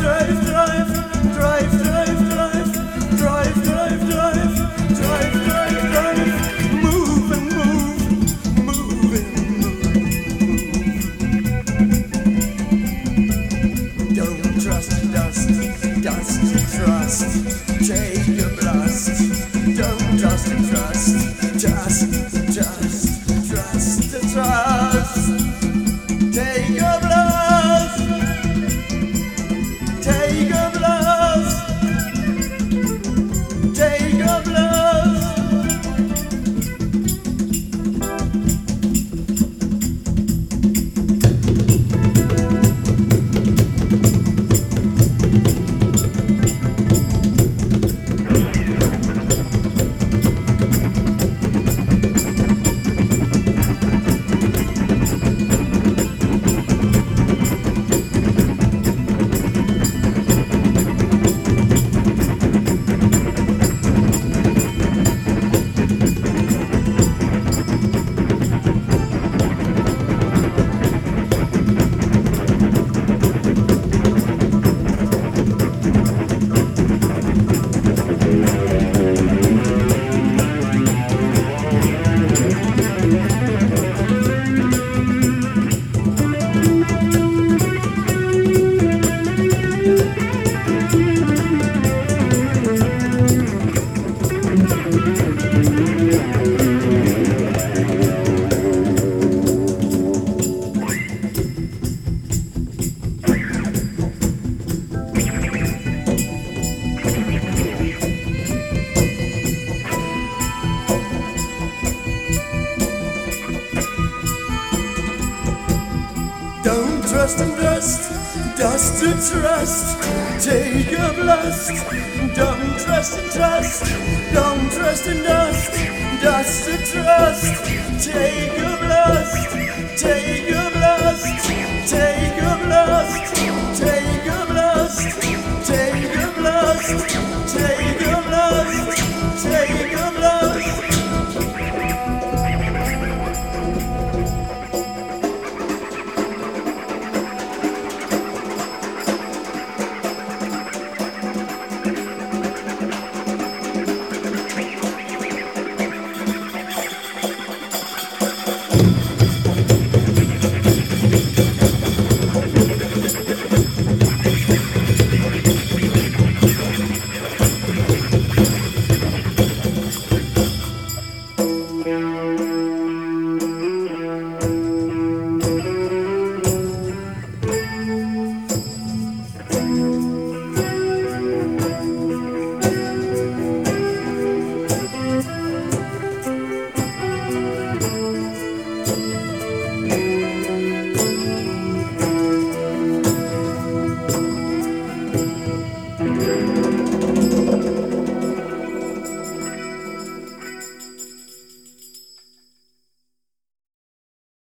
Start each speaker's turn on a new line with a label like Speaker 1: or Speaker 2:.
Speaker 1: Öldürürüm trust and dust, dust to trust. Take a blast. Don't trust and trust, don't trust and dust, dust to trust. Take a blast, take a blast.